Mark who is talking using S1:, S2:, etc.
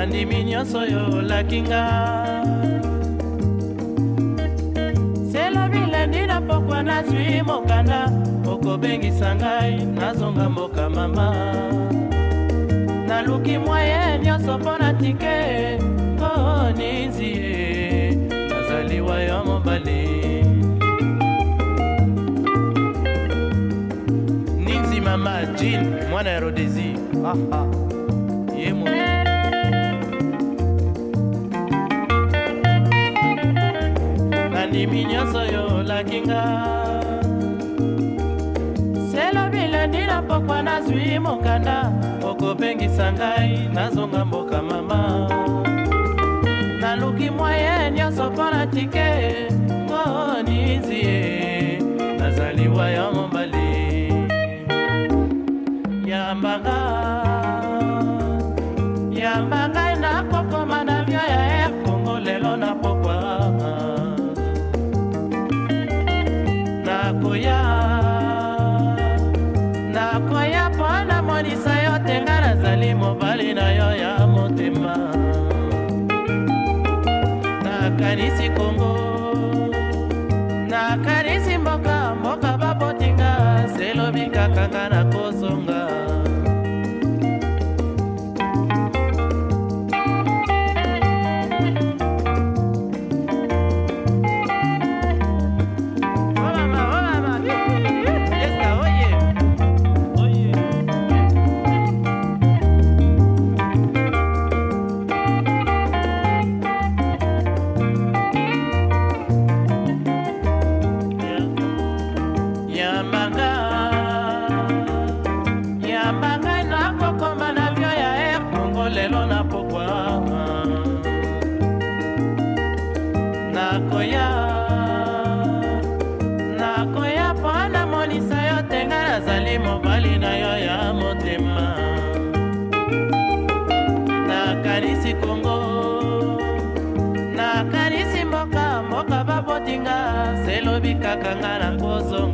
S1: nandimi nyonso oyo olaki nga selobi lendi na pokwa nazwi mokanda okobengisa ngai nazonga mboka mama naluki mwa ye nyonso mpo na tike oo ninzi ye nazaliwa yo mobali ninzi mama jin mwana ya rodesi ah, ah. bandimi nyonso yo olakinga selobilandi na pokwa nazwi mokanda okopengisa ngai nazonga mboka mama naluki mwaye nyonso mpo na tike ngonizie nazali wayamo koya nakoya mpo namonisa yo te nga nazali mobali na yo ya motema nakanisi kongo nakanisi mboka mboka babotinga selobi kakanga na nakoya nakoya mpo namonisa yo tenga nazali mobali na yo ya motema nakanisi kongo nakanisi mboka mboka babotinga selobi kaka nga na kozonga